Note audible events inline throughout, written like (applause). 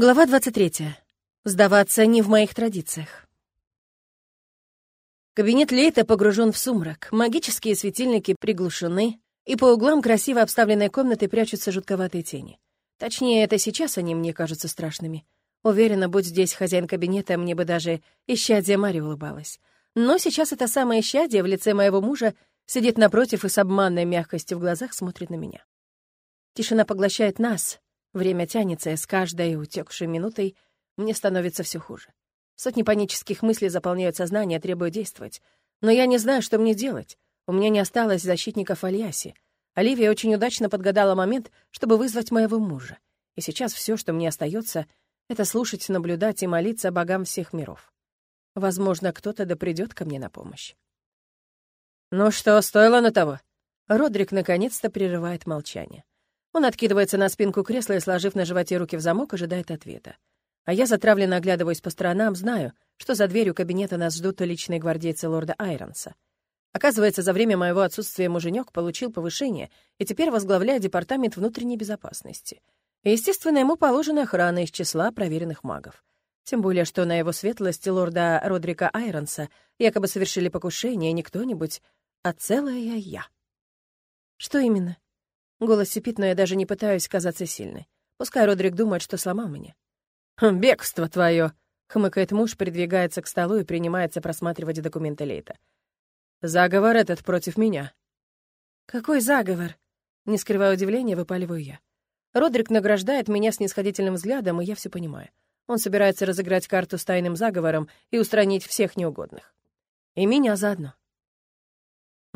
Глава 23. Сдаваться не в моих традициях. Кабинет Лейта погружен в сумрак, магические светильники приглушены, и по углам красиво обставленной комнаты прячутся жутковатые тени. Точнее, это сейчас они мне кажутся страшными. Уверена, будь здесь хозяин кабинета, мне бы даже исчадие Мари улыбалась. Но сейчас это самое исчадие в лице моего мужа сидит напротив и с обманной мягкостью в глазах смотрит на меня. Тишина поглощает нас, Время тянется, и с каждой утекшей минутой мне становится все хуже. Сотни панических мыслей заполняют сознание, требуют действовать. Но я не знаю, что мне делать. У меня не осталось защитников Альяси. Оливия очень удачно подгадала момент, чтобы вызвать моего мужа. И сейчас все, что мне остается, это слушать, наблюдать и молиться богам всех миров. Возможно, кто-то да придет ко мне на помощь. «Ну что, стоило на того?» Родрик наконец-то прерывает молчание. Он откидывается на спинку кресла и, сложив на животе руки в замок, ожидает ответа. А я затравленно оглядываюсь по сторонам, знаю, что за дверью кабинета нас ждут личные гвардейцы лорда Айронса. Оказывается, за время моего отсутствия муженек получил повышение и теперь возглавляет департамент внутренней безопасности. И, естественно, ему положена охрана из числа проверенных магов. Тем более, что на его светлости лорда Родрика Айронса якобы совершили покушение не кто-нибудь, а целая я. Что именно? Голос сипит, но я даже не пытаюсь казаться сильной. Пускай Родрик думает, что сломал меня. «Хм, «Бегство твое!» — хмыкает муж, придвигается к столу и принимается просматривать документы Лейта. «Заговор этот против меня». «Какой заговор?» Не скрывая удивления, выпаливаю я. Родрик награждает меня снисходительным взглядом, и я все понимаю. Он собирается разыграть карту с тайным заговором и устранить всех неугодных. И меня заодно.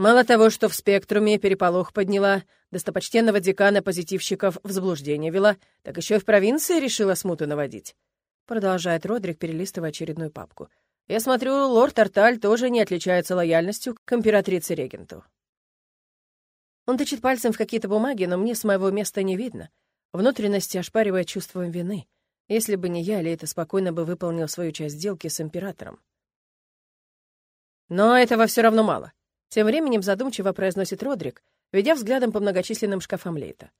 Мало того, что в спектруме переполох подняла, достопочтенного декана позитивщиков в заблуждение вела, так еще и в провинции решила смуту наводить. Продолжает Родрик, перелистывая очередную папку. Я смотрю, лорд Арталь тоже не отличается лояльностью к императрице-регенту. Он тычет пальцем в какие-то бумаги, но мне с моего места не видно. Внутренности ошпаривает чувством вины. Если бы не я, Лейта спокойно бы выполнил свою часть сделки с императором. Но этого все равно мало. Тем временем задумчиво произносит Родрик, ведя взглядом по многочисленным шкафам Лейта.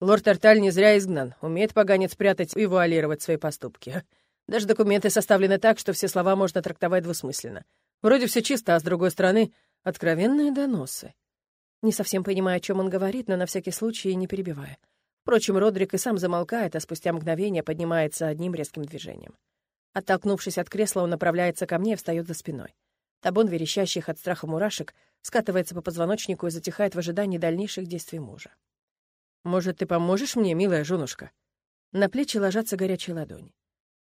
Лорд Арталь не зря изгнан, умеет поганец прятать и вуалировать свои поступки. (laughs) Даже документы составлены так, что все слова можно трактовать двусмысленно. Вроде все чисто, а с другой стороны — откровенные доносы. Не совсем понимая, о чем он говорит, но на всякий случай не перебивая. Впрочем, Родрик и сам замолкает, а спустя мгновение поднимается одним резким движением. Оттолкнувшись от кресла, он направляется ко мне и встает за спиной. Табун верещащих от страха мурашек скатывается по позвоночнику и затихает в ожидании дальнейших действий мужа. «Может, ты поможешь мне, милая женушка?» На плечи ложатся горячие ладони.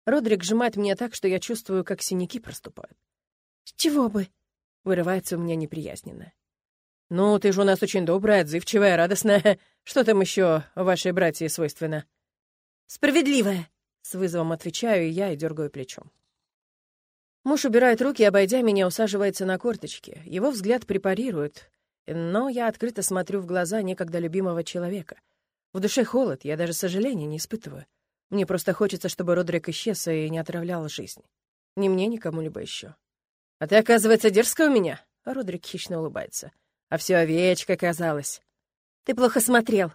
Родрик сжимает меня так, что я чувствую, как синяки проступают. «С чего бы?» — вырывается у меня неприязненно. «Ну, ты же у нас очень добрая, отзывчивая, радостная. Что там еще вашей братье свойственно?» «Справедливая!» — с вызовом отвечаю я и дергаю плечом. Муж убирает руки, обойдя меня, усаживается на корточки. Его взгляд препарирует, но я открыто смотрю в глаза некогда любимого человека. В душе холод, я даже сожаления не испытываю. Мне просто хочется, чтобы Родрик исчез и не отравлял жизнь. Ни мне, ни кому-либо еще. «А ты, оказывается, дерзкая у меня?» а Родрик хищно улыбается. «А все овечка казалась». «Ты плохо смотрел».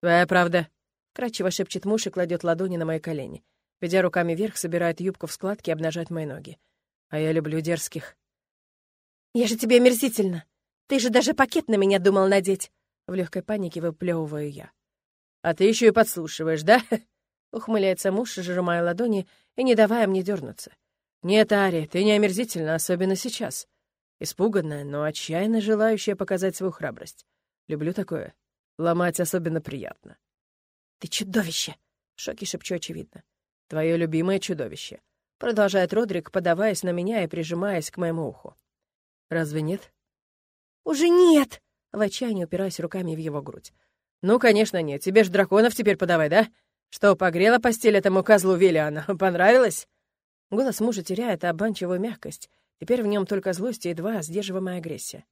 «Твоя правда». Кратчево шепчет муж и кладет ладони на мои колени. Ведя руками вверх, собирает юбку в складки и обнажает мои ноги. А я люблю дерзких. «Я же тебе омерзительно! Ты же даже пакет на меня думал надеть!» В легкой панике выплевываю я. «А ты еще и подслушиваешь, да?» (laughs) Ухмыляется муж, сжимая ладони и не давая мне дернуться. «Нет, Ари, ты не омерзительна, особенно сейчас. Испуганная, но отчаянно желающая показать свою храбрость. Люблю такое. Ломать особенно приятно». «Ты чудовище!» — в шоке шепчу очевидно. «Твое любимое чудовище продолжает Родрик, подаваясь на меня и прижимаясь к моему уху. «Разве нет?» «Уже нет!» — в отчаянии упираясь руками в его грудь. «Ну, конечно, нет. Тебе ж драконов теперь подавай, да? Что, погрела постель этому козлу Виллиана? (laughs) Понравилось?» Голос мужа теряет обманчивую мягкость. Теперь в нем только злость и едва сдерживаемая агрессия.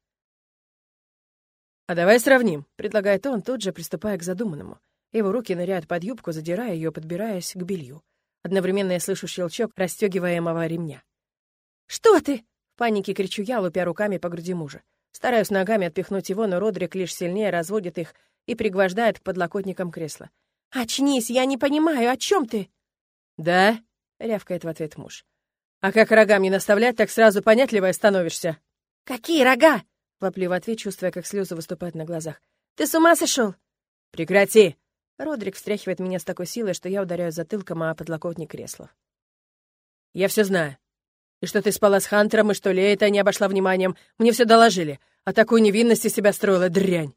«А давай сравним», — предлагает он, тут же приступая к задуманному. Его руки ныряют под юбку, задирая ее, подбираясь к белью. Одновременно я слышу щелчок расстегиваемого ремня. «Что ты?» — в панике кричу я, лупя руками по груди мужа. Стараюсь ногами отпихнуть его, но Родрик лишь сильнее разводит их и пригвождает к подлокотникам кресла. «Очнись, я не понимаю, о чем ты?» «Да?» — рявкает в ответ муж. «А как рога мне наставлять, так сразу понятливая становишься». «Какие рога?» — воплю в ответ, чувствуя, как слезы выступают на глазах. «Ты с ума сошел?» «Прекрати!» Родрик встряхивает меня с такой силой, что я ударяю затылком о подлокотник кресла. «Я все знаю. И что ты спала с Хантером, и что Лея не обошла вниманием. Мне все доложили. А такую невинность из себя строила дрянь.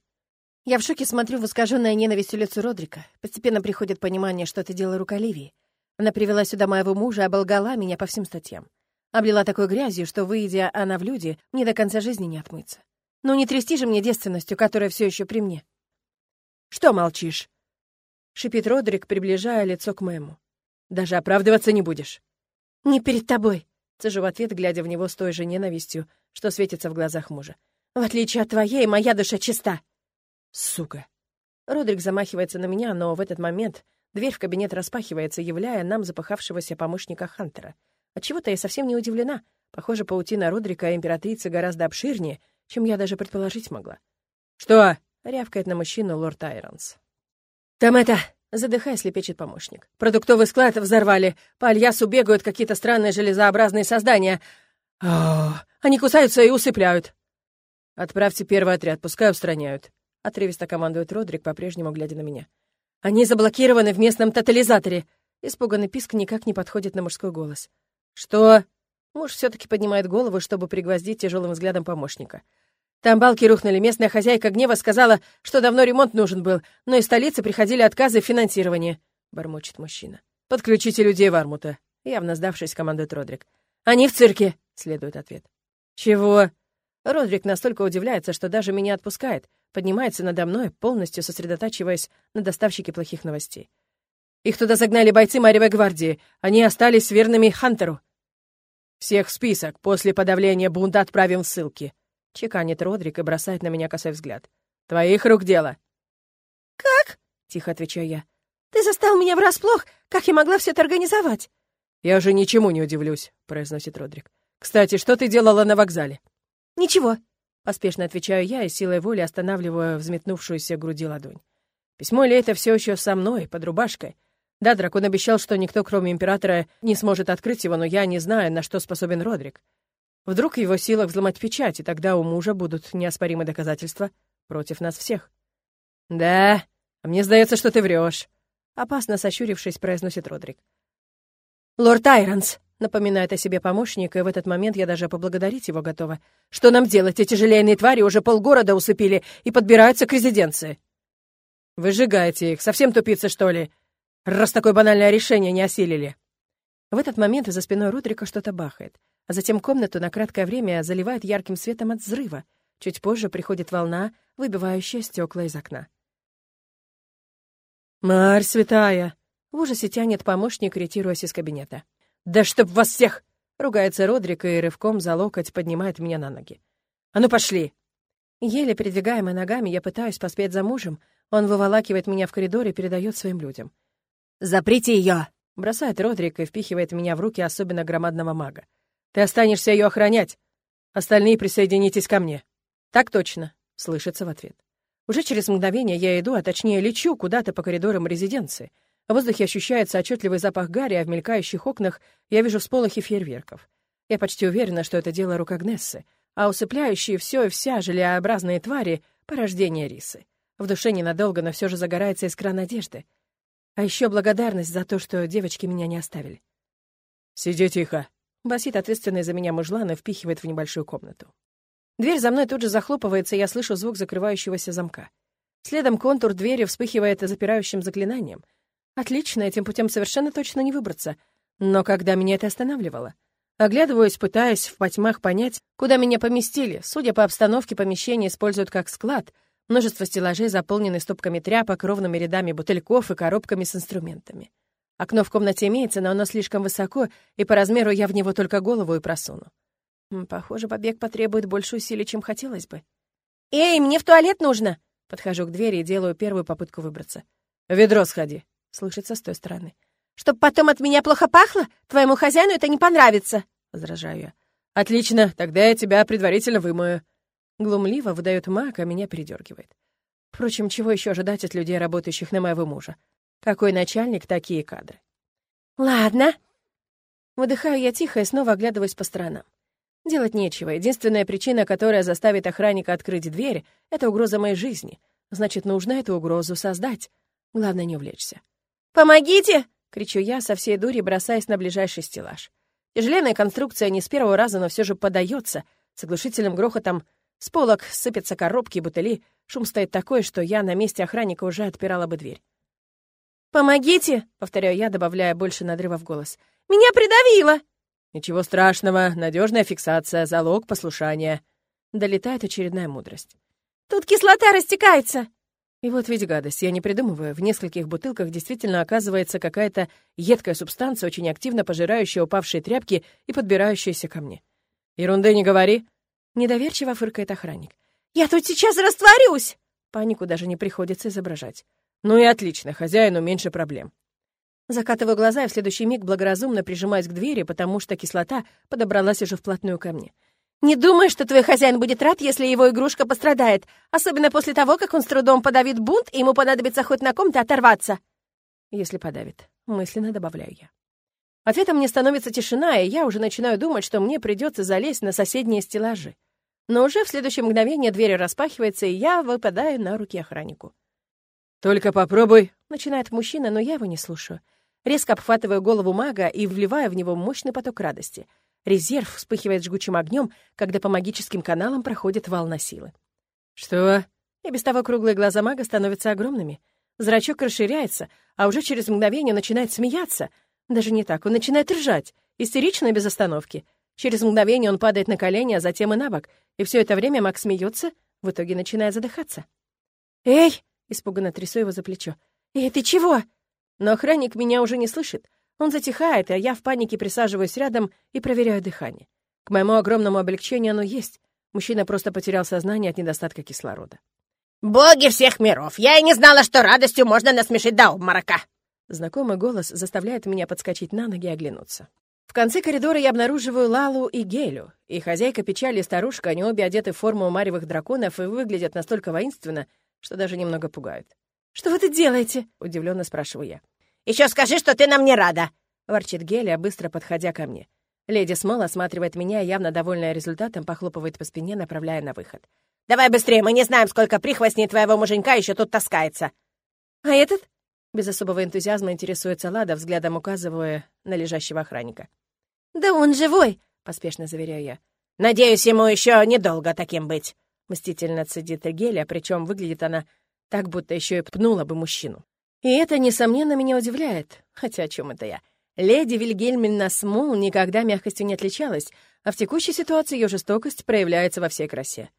Я в шоке смотрю в искаженное ненавистью лицо Родрика. Постепенно приходит понимание, что это дело рук Оливии. Она привела сюда моего мужа, оболгала меня по всем статьям. Облила такой грязью, что, выйдя она в люди, мне до конца жизни не отмыться. Ну не трясти же мне девственностью, которая все еще при мне. «Что молчишь?» — шипит Родрик, приближая лицо к моему. «Даже оправдываться не будешь». «Не перед тобой», — цежу в ответ, глядя в него с той же ненавистью, что светится в глазах мужа. «В отличие от твоей, моя душа чиста». Сука. Родрик замахивается на меня, но в этот момент дверь в кабинет распахивается, являя нам запахавшегося помощника Хантера. Отчего-то я совсем не удивлена. Похоже, паутина Родрика и императрицы гораздо обширнее, чем я даже предположить могла. «Что?» — рявкает на мужчину лорд Айронс. «Там это...» — задыхаясь, лепечет помощник. «Продуктовый склад взорвали. По Альясу бегают какие-то странные железообразные создания. О, они кусаются и усыпляют». «Отправьте первый отряд, пускай устраняют», — отрывисто командует Родрик, по-прежнему глядя на меня. «Они заблокированы в местном тотализаторе!» Испуганный писк никак не подходит на мужской голос. «Что?» Муж все таки поднимает голову, чтобы пригвоздить тяжелым взглядом помощника. «Там балки рухнули. Местная хозяйка гнева сказала, что давно ремонт нужен был, но из столицы приходили отказы в финансировании», — бормочет мужчина. «Подключите людей в Армута», — явно сдавшись, командует Родрик. «Они в цирке», — следует ответ. «Чего?» Родрик настолько удивляется, что даже меня отпускает — поднимается надо мной, полностью сосредотачиваясь на доставщике плохих новостей. Их туда загнали бойцы Марьевой гвардии. Они остались верными Хантеру. Всех в список. После подавления бунта отправим в ссылки. Чеканит Родрик и бросает на меня косой взгляд. Твоих рук дело. Как? Тихо отвечаю я. Ты застал меня врасплох. Как я могла все это организовать? Я уже ничему не удивлюсь, произносит Родрик. Кстати, что ты делала на вокзале? Ничего. Поспешно отвечаю я и силой воли останавливаю взметнувшуюся груди ладонь. Письмо ли это все еще со мной, под рубашкой? Да, дракон обещал, что никто, кроме императора, не сможет открыть его, но я не знаю, на что способен Родрик. Вдруг его силах взломать печать, и тогда у мужа будут неоспоримые доказательства против нас всех. «Да, а мне сдается, что ты врешь», — опасно сощурившись, произносит Родрик. «Лорд Айронс!» Напоминает о себе помощник, и в этот момент я даже поблагодарить его готова. Что нам делать? Эти желейные твари уже полгорода усыпили и подбираются к резиденции. Выжигайте их. Совсем тупицы, что ли? Раз такое банальное решение не осилили. В этот момент за спиной Рудрика что-то бахает, а затем комнату на краткое время заливает ярким светом от взрыва. Чуть позже приходит волна, выбивающая стекла из окна. «Марь святая!» В ужасе тянет помощник, ретируясь из кабинета. «Да чтоб вас всех!» — ругается Родрик и рывком за локоть поднимает меня на ноги. «А ну пошли!» Еле передвигаемой ногами я пытаюсь поспеть за мужем, он выволакивает меня в коридор и передает своим людям. «Заприте ее!» — бросает Родрик и впихивает меня в руки особенно громадного мага. «Ты останешься ее охранять! Остальные присоединитесь ко мне!» «Так точно!» — слышится в ответ. Уже через мгновение я иду, а точнее лечу куда-то по коридорам резиденции — в воздухе ощущается отчетливый запах гари, а в мелькающих окнах я вижу всполохи фейерверков. Я почти уверена, что это дело рук Агнессы, а усыпляющие все и вся желеобразные твари — порождение рисы. В душе ненадолго, но все же загорается искра надежды. А еще благодарность за то, что девочки меня не оставили. «Сиди тихо», — басит ответственный за меня мужлан и впихивает в небольшую комнату. Дверь за мной тут же захлопывается, и я слышу звук закрывающегося замка. Следом контур двери вспыхивает запирающим заклинанием. Отлично, этим путем совершенно точно не выбраться. Но когда меня это останавливало? Оглядываюсь, пытаясь в потьмах понять, куда меня поместили. Судя по обстановке, помещение используют как склад. Множество стеллажей, заполнены стопками тряпок, ровными рядами бутыльков и коробками с инструментами. Окно в комнате имеется, но оно слишком высоко, и по размеру я в него только голову и просуну. Похоже, побег потребует больше усилий, чем хотелось бы. «Эй, мне в туалет нужно!» Подхожу к двери и делаю первую попытку выбраться. «Ведро сходи», слышится с той стороны. «Чтоб потом от меня плохо пахло? Твоему хозяину это не понравится!» — возражаю я. «Отлично, тогда я тебя предварительно вымою». Глумливо выдает маг, а меня передергивает. Впрочем, чего еще ожидать от людей, работающих на моего мужа? Какой начальник, такие кадры. Ладно. Выдыхаю я тихо и снова оглядываюсь по сторонам. Делать нечего. Единственная причина, которая заставит охранника открыть дверь, — это угроза моей жизни. Значит, нужно эту угрозу создать. Главное, не увлечься. «Помогите!» — кричу я со всей дури, бросаясь на ближайший стеллаж. Тяжеленная конструкция не с первого раза, но все же подается. С оглушительным грохотом с полок сыпятся коробки и бутыли. Шум стоит такой, что я на месте охранника уже отпирала бы дверь. «Помогите!» — повторяю я, добавляя больше надрыва в голос. «Меня придавило!» «Ничего страшного, надежная фиксация, залог послушания». Долетает очередная мудрость. «Тут кислота растекается!» И вот ведь гадость, я не придумываю. В нескольких бутылках действительно оказывается какая-то едкая субстанция, очень активно пожирающая упавшие тряпки и подбирающаяся ко мне. «Ерунды не говори!» Недоверчиво фыркает охранник. «Я тут сейчас растворюсь!» Панику даже не приходится изображать. Ну и отлично, хозяину меньше проблем. Закатываю глаза и в следующий миг благоразумно прижимаюсь к двери, потому что кислота подобралась уже вплотную ко мне. «Не думай, что твой хозяин будет рад, если его игрушка пострадает, особенно после того, как он с трудом подавит бунт, и ему понадобится хоть на ком-то оторваться». «Если подавит», — мысленно добавляю я. Ответом мне становится тишина, и я уже начинаю думать, что мне придется залезть на соседние стеллажи. Но уже в следующее мгновение дверь распахивается, и я выпадаю на руки охраннику. «Только попробуй», — начинает мужчина, но я его не слушаю. Резко обхватываю голову мага и вливаю в него мощный поток радости. Резерв вспыхивает жгучим огнем, когда по магическим каналам проходит волна силы. «Что?» И без того круглые глаза мага становятся огромными. Зрачок расширяется, а уже через мгновение начинает смеяться. Даже не так, он начинает ржать, истерично и без остановки. Через мгновение он падает на колени, а затем и на бок, и все это время маг смеется, в итоге начинает задыхаться. «Эй!» Испуганно трясу его за плечо. «Эй, ты чего?» Но охранник меня уже не слышит. Он затихает, а я в панике присаживаюсь рядом и проверяю дыхание. К моему огромному облегчению оно есть. Мужчина просто потерял сознание от недостатка кислорода. «Боги всех миров! Я и не знала, что радостью можно насмешить до обморока!» Знакомый голос заставляет меня подскочить на ноги и оглянуться. В конце коридора я обнаруживаю Лалу и Гелю. И хозяйка печали и старушка, они обе одеты в форму маревых драконов и выглядят настолько воинственно, что даже немного пугают. «Что вы тут делаете?» — удивленно спрашиваю я. «Еще скажи, что ты нам не рада!» — ворчит Гелия, быстро подходя ко мне. Леди Смол осматривает меня явно довольная результатом, похлопывает по спине, направляя на выход. «Давай быстрее, мы не знаем, сколько прихвостней твоего муженька еще тут таскается!» «А этот?» — без особого энтузиазма интересуется Лада, взглядом указывая на лежащего охранника. «Да он живой!» — поспешно заверяю я. «Надеюсь, ему еще недолго таким быть!» Мстительно цедит Геля, причем выглядит она так, будто еще и пнула бы мужчину. И это, несомненно, меня удивляет. Хотя о чем это я? Леди Вильгельмина Смул никогда мягкостью не отличалась, а в текущей ситуации ее жестокость проявляется во всей красе.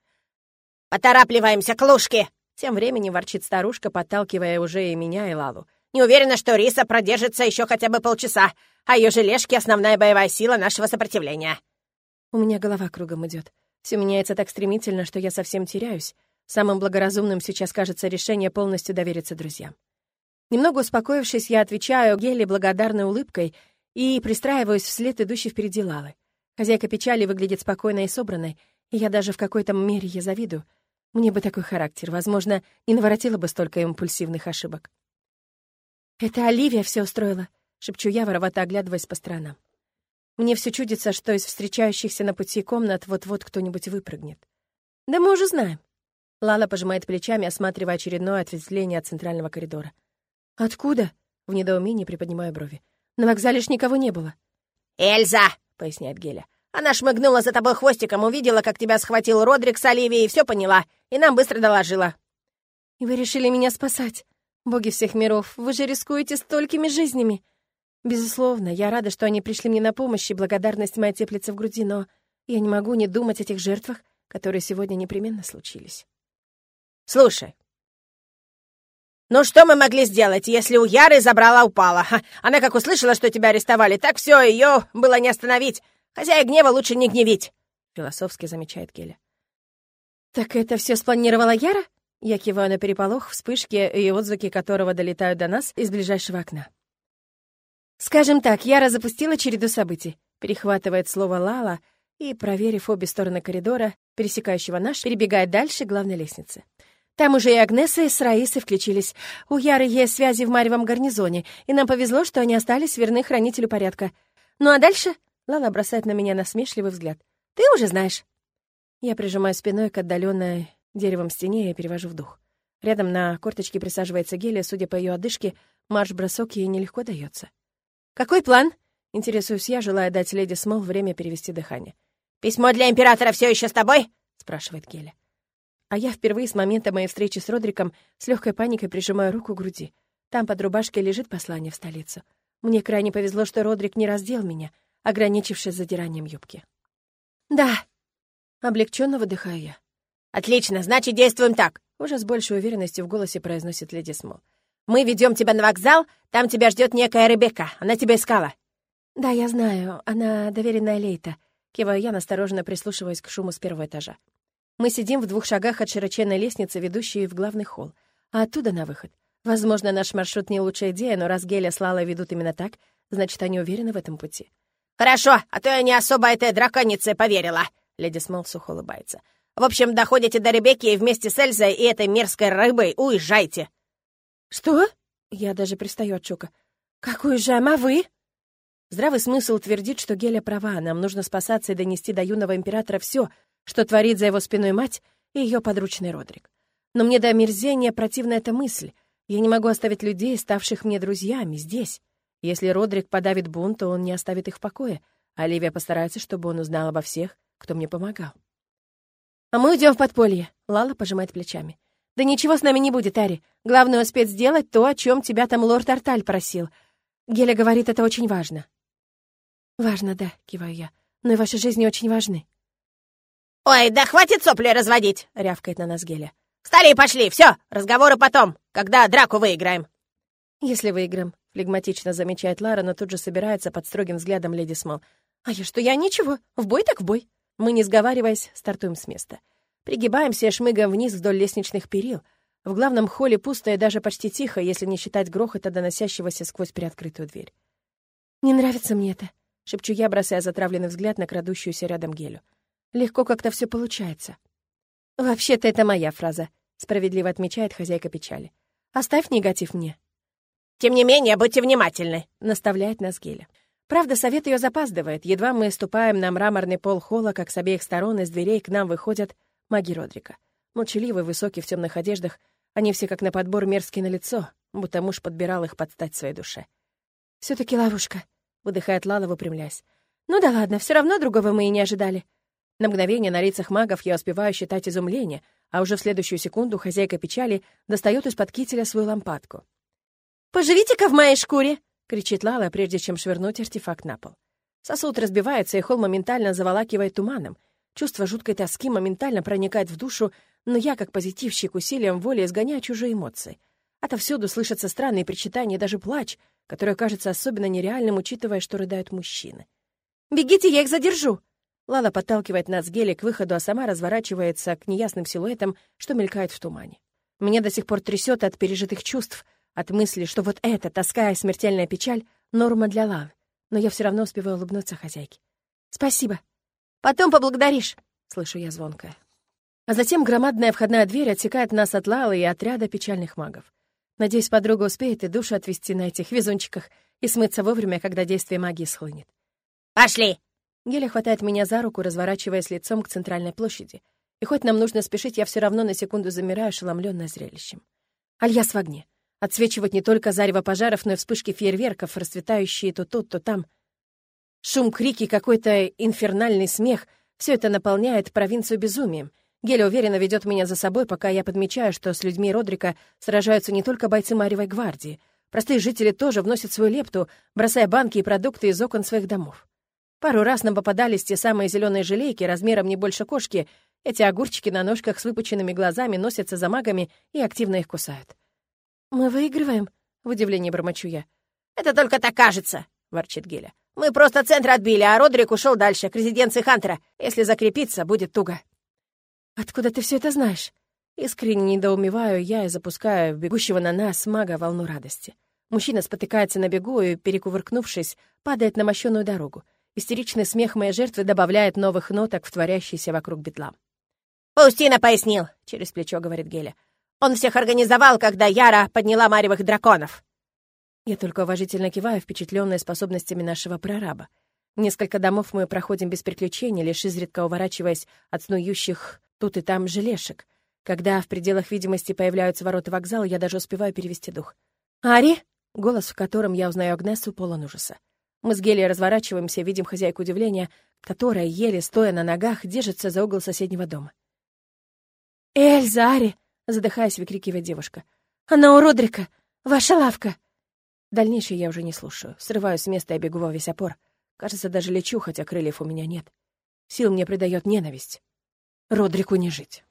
«Поторапливаемся, клушки!» Тем временем ворчит старушка, подталкивая уже и меня, и Лалу. «Не уверена, что Риса продержится еще хотя бы полчаса, а ее желешки — основная боевая сила нашего сопротивления». У меня голова кругом идет. Все меняется так стремительно, что я совсем теряюсь. Самым благоразумным сейчас кажется решение полностью довериться друзьям. Немного успокоившись, я отвечаю Геле благодарной улыбкой и пристраиваюсь вслед идущей впереди Лалы. Хозяйка печали выглядит спокойной и собранной, и я даже в какой-то мере ей завидую. Мне бы такой характер, возможно, не наворотила бы столько импульсивных ошибок. «Это Оливия все устроила», — шепчу я, воровато оглядываясь по сторонам. Мне все чудится, что из встречающихся на пути комнат вот-вот кто-нибудь выпрыгнет. Да мы уже знаем. Лала пожимает плечами, осматривая очередное ответвление от центрального коридора. «Откуда?» — в недоумении приподнимаю брови. «На вокзале ж никого не было». «Эльза!» — поясняет Геля. «Она шмыгнула за тобой хвостиком, увидела, как тебя схватил Родрик с Оливией, и все поняла, и нам быстро доложила». «И вы решили меня спасать? Боги всех миров, вы же рискуете столькими жизнями!» Безусловно, я рада, что они пришли мне на помощь, и благодарность моя теплится в груди, но я не могу не думать о тех жертвах, которые сегодня непременно случились. «Слушай, ну что мы могли сделать, если у Яры забрала упала? Она как услышала, что тебя арестовали, так все, ее было не остановить. Хозяя гнева лучше не гневить», — философски замечает Геля. «Так это все спланировала Яра?» Я киваю на переполох, вспышки и отзвуки которого долетают до нас из ближайшего окна. Скажем так, Яра запустила череду событий. Перехватывает слово Лала и, проверив обе стороны коридора, пересекающего наш, перебегает дальше главной лестницы. Там уже и Агнеса, и с Раисой включились. У Яры есть связи в Марьевом гарнизоне, и нам повезло, что они остались верны хранителю порядка. Ну а дальше...» — Лала бросает на меня насмешливый взгляд. «Ты уже знаешь». Я прижимаю спиной к отдаленной деревом стене и перевожу в дух. Рядом на корточке присаживается Гелия, судя по ее одышке, марш-бросок ей нелегко дается. «Какой план?» — интересуюсь я, желая дать леди Смол время перевести дыхание. «Письмо для императора все еще с тобой?» — спрашивает Геля. А я впервые с момента моей встречи с Родриком с легкой паникой прижимаю руку к груди. Там под рубашкой лежит послание в столицу. Мне крайне повезло, что Родрик не раздел меня, ограничившись задиранием юбки. «Да», — облегченно выдыхаю я. «Отлично, значит, действуем так», — уже с большей уверенностью в голосе произносит леди Смол. «Мы ведем тебя на вокзал, там тебя ждет некая Ребекка, она тебя искала». «Да, я знаю, она доверенная Лейта», — киваю я, настороженно прислушиваясь к шуму с первого этажа. Мы сидим в двух шагах от широченной лестницы, ведущей в главный холл, а оттуда на выход. Возможно, наш маршрут не лучшая идея, но раз Геля с Лалой ведут именно так, значит, они уверены в этом пути. «Хорошо, а то я не особо этой драконице поверила», — леди Смол сухо улыбается. «В общем, доходите до Ребекки и вместе с Эльзой и этой мерзкой рыбой уезжайте». «Что?» — я даже пристаю от шока. «Как уезжаем, а вы?» Здравый смысл твердит, что Геля права, нам нужно спасаться и донести до юного императора все, что творит за его спиной мать и ее подручный Родрик. Но мне до омерзения противна эта мысль. Я не могу оставить людей, ставших мне друзьями, здесь. Если Родрик подавит бунт, то он не оставит их в покое, Оливия постарается, чтобы он узнал обо всех, кто мне помогал. «А мы уйдем в подполье», — Лала пожимает плечами. «Да ничего с нами не будет, Ари. Главное успеть сделать то, о чем тебя там лорд Арталь просил. Геля говорит, это очень важно». «Важно, да», — киваю я. «Но и ваши жизни очень важны». «Ой, да хватит сопли разводить!» — рявкает на нас Геля. «Встали и пошли! Все, разговоры потом, когда драку выиграем!» «Если выиграем», — флегматично замечает Лара, но тут же собирается под строгим взглядом леди Смол. «А я что, я ничего. В бой так в бой». Мы, не сговариваясь, стартуем с места. Пригибаемся шмыгаем вниз вдоль лестничных перил. В главном холле пусто и даже почти тихо, если не считать грохота, доносящегося сквозь приоткрытую дверь. «Не нравится мне это», — шепчу я, бросая затравленный взгляд на крадущуюся рядом Гелю. Легко как-то все получается. «Вообще-то это моя фраза», — справедливо отмечает хозяйка печали. «Оставь негатив мне». «Тем не менее, будьте внимательны», — наставляет нас Геля. Правда, совет ее запаздывает. Едва мы ступаем на мраморный пол холла, как с обеих сторон из дверей к нам выходят маги Родрика. Молчаливые, высокие, в темных одеждах, они все как на подбор мерзкие на лицо, будто муж подбирал их подстать своей душе. все таки ловушка», — выдыхает Лала, выпрямляясь. «Ну да ладно, все равно другого мы и не ожидали. На мгновение на лицах магов я успеваю считать изумление, а уже в следующую секунду хозяйка печали достает из-под кителя свою лампадку. «Поживите-ка в моей шкуре!» — кричит Лала, прежде чем швырнуть артефакт на пол. Сосуд разбивается, и холл моментально заволакивает туманом. Чувство жуткой тоски моментально проникает в душу, но я, как позитивщик, усилием воли изгоняю чужие эмоции. Отовсюду слышатся странные причитания даже плач, который кажется особенно нереальным, учитывая, что рыдают мужчины. «Бегите, я их задержу!» Лала подталкивает нас Гели к выходу, а сама разворачивается к неясным силуэтам, что мелькает в тумане. Меня до сих пор трясет от пережитых чувств, от мысли, что вот эта тоска и смертельная печаль — норма для Лавы. Но я все равно успеваю улыбнуться хозяйке. «Спасибо. Потом поблагодаришь», — слышу я звонкое. А затем громадная входная дверь отсекает нас от Лалы и отряда печальных магов. Надеюсь, подруга успеет и душу отвести на этих везунчиках и смыться вовремя, когда действие магии схлынет. «Пошли!» Геля хватает меня за руку, разворачиваясь лицом к центральной площади. И хоть нам нужно спешить, я все равно на секунду замираю, ошеломленная зрелищем. Альяс в огне. Отсвечивать не только зарево пожаров, но и вспышки фейерверков, расцветающие то тут, то там. Шум, крики, какой-то инфернальный смех — все это наполняет провинцию безумием. Геля уверенно ведет меня за собой, пока я подмечаю, что с людьми Родрика сражаются не только бойцы Марьевой гвардии. Простые жители тоже вносят свою лепту, бросая банки и продукты из окон своих домов. Пару раз нам попадались те самые зеленые желейки размером не больше кошки. Эти огурчики на ножках с выпученными глазами носятся за магами и активно их кусают. «Мы выигрываем?» — в удивлении бормочу я. «Это только так кажется», — ворчит Геля. «Мы просто центр отбили, а Родрик ушел дальше, к резиденции Хантера. Если закрепиться, будет туго». «Откуда ты все это знаешь?» Искренне недоумеваю я и запускаю бегущего на нас мага волну радости. Мужчина спотыкается на бегу и, перекувыркнувшись, падает на мощенную дорогу. Истеричный смех моей жертвы добавляет новых ноток в творящийся вокруг бедлам. «Паустина пояснил», — через плечо говорит Геля. Он всех организовал, когда Яра подняла маревых драконов». Я только уважительно киваю, впечатленная способностями нашего прораба. Несколько домов мы проходим без приключений, лишь изредка уворачиваясь от снующих тут и там желешек. Когда в пределах видимости появляются ворота вокзала, я даже успеваю перевести дух. «Ари!» — голос, в котором я узнаю Агнесу, полон ужаса. Мы с Гелией разворачиваемся, видим хозяйку удивления, которая, еле стоя на ногах, держится за угол соседнего дома. «Эльза, Ари!» — задыхаясь, выкрикивает девушка. «Она у Родрика! Ваша лавка!» Дальнейшее я уже не слушаю. Срываю с места и бегу во весь опор. Кажется, даже лечу, хотя крыльев у меня нет. Сил мне придает ненависть. Родрику не жить.